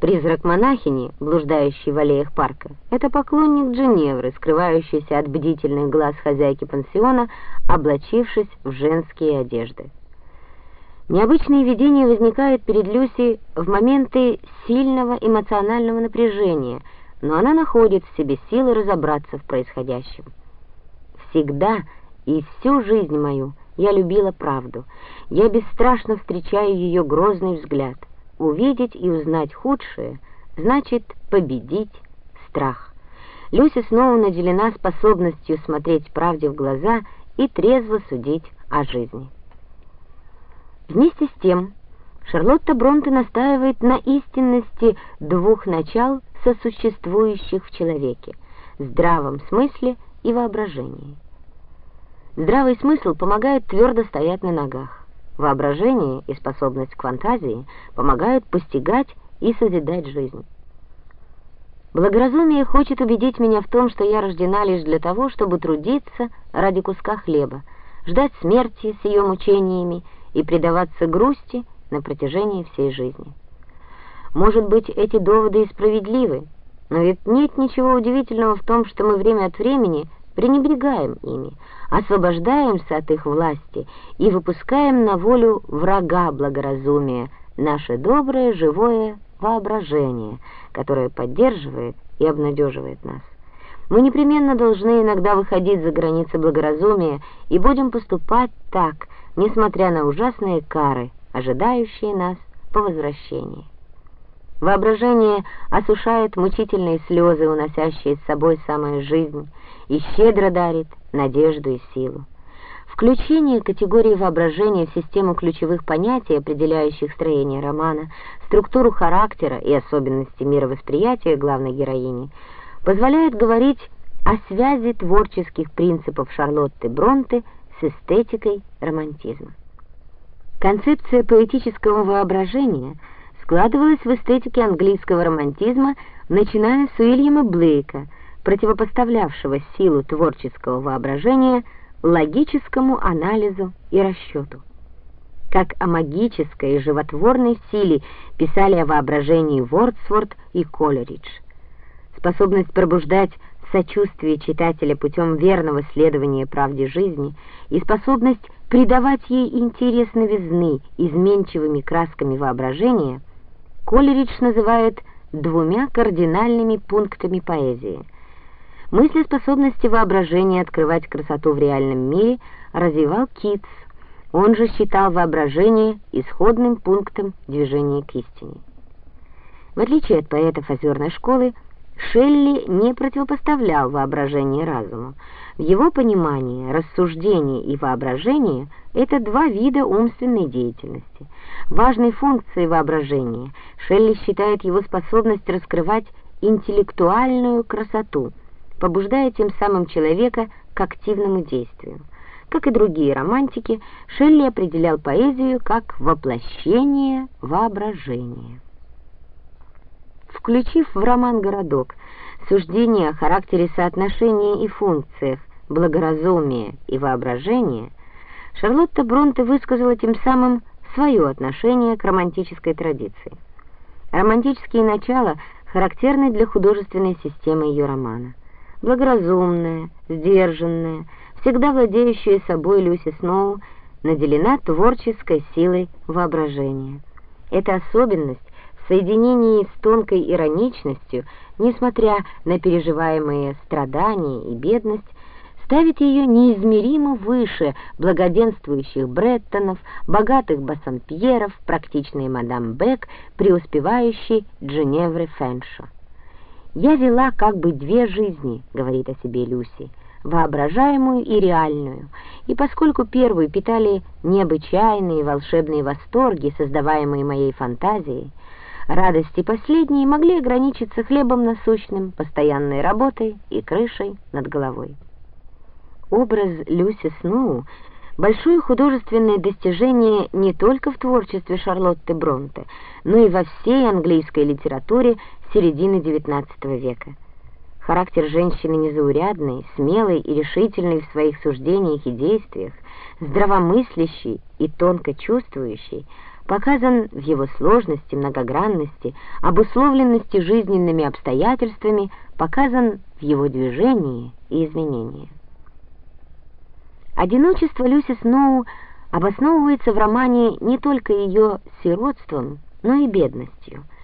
Призрак монахини, блуждающий в аллеях парка, это поклонник Дженевры, скрывающийся от бдительных глаз хозяйки пансиона, облачившись в женские одежды. Необычные видения возникают перед Люси в моменты сильного эмоционального напряжения, но она находит в себе силы разобраться в происходящем. Всегда и всю жизнь мою я любила правду. Я бесстрашно встречаю ее грозный взгляд. Увидеть и узнать худшее значит победить страх. Люся снова наделена способностью смотреть правде в глаза и трезво судить о жизни. Вместе с тем, Шарлотта Бронте настаивает на истинности двух начал, сосуществующих в человеке — здравом смысле и воображении. Здравый смысл помогает твердо стоять на ногах. Воображение и способность к фантазии помогают постигать и созидать жизнь. Благоразумие хочет убедить меня в том, что я рождена лишь для того, чтобы трудиться ради куска хлеба, ждать смерти с ее мучениями и предаваться грусти на протяжении всей жизни. Может быть, эти доводы и справедливы, но ведь нет ничего удивительного в том, что мы время от времени пренебрегаем ими, освобождаемся от их власти и выпускаем на волю врага благоразумия, наше доброе живое воображение, которое поддерживает и обнадеживает нас. Мы непременно должны иногда выходить за границы благоразумия и будем поступать так, несмотря на ужасные кары, ожидающие нас по возвращении. Воображение осушает мучительные слезы, уносящие с собой самую жизнь, и щедро дарит надежду и силу. Включение категории воображения в систему ключевых понятий, определяющих строение романа, структуру характера и особенности мировосприятия главной героини, позволяет говорить о связи творческих принципов Шарлотты Бронте с эстетикой романтизма. Концепция поэтического воображения – складывалась в эстетике английского романтизма, начиная с Уильяма Блейка, противопоставлявшего силу творческого воображения логическому анализу и расчету. Как о магической и животворной силе писали о воображении Вордсворт и Колеридж. Способность пробуждать сочувствие читателя путем верного следования правде жизни и способность придавать ей интерес новизны изменчивыми красками воображения – Колеридж называет двумя кардинальными пунктами поэзии. Мыслеспособности воображения открывать красоту в реальном мире развивал Китс, он же считал воображение исходным пунктом движения к истине. В отличие от поэтов озерной школы, Шелли не противопоставлял воображение разуму. В его понимании рассуждение и воображение — это два вида умственной деятельности. Важной функцией воображения Шелли считает его способность раскрывать интеллектуальную красоту, побуждая тем самым человека к активному действию. Как и другие романтики, Шелли определял поэзию как воплощение воображения. Включив в роман «Городок» суждение о характере соотношения и функциях благоразумия и воображения, Шарлотта Бронте высказала тем самым свое отношение к романтической традиции. Романтические начала характерны для художественной системы ее романа. Благоразумная, сдержанная, всегда владеющая собой Люси Сноу наделена творческой силой воображения. Эта особенность в соединении с тонкой ироничностью, несмотря на переживаемые страдания и бедность, ставит ее неизмеримо выше благоденствующих Бреттонов, богатых Бассампьеров, практичной мадам Бек, преуспевающей Дженевры Фэншо. «Я вела как бы две жизни», — говорит о себе Люси, воображаемую и реальную, и поскольку первую питали необычайные волшебные восторги, создаваемые моей фантазией, радости последние могли ограничиться хлебом насущным, постоянной работой и крышей над головой. Образ Люси Сноу — большое художественное достижение не только в творчестве Шарлотты Бронте, но и во всей английской литературе середины XIX века. Характер женщины незаурядный, смелый и решительный в своих суждениях и действиях, здравомыслящий и тонко чувствующий, показан в его сложности, многогранности, обусловленности жизненными обстоятельствами, показан в его движении и изменении. Одиночество Люси Сноу обосновывается в романе не только ее сиротством, но и бедностью –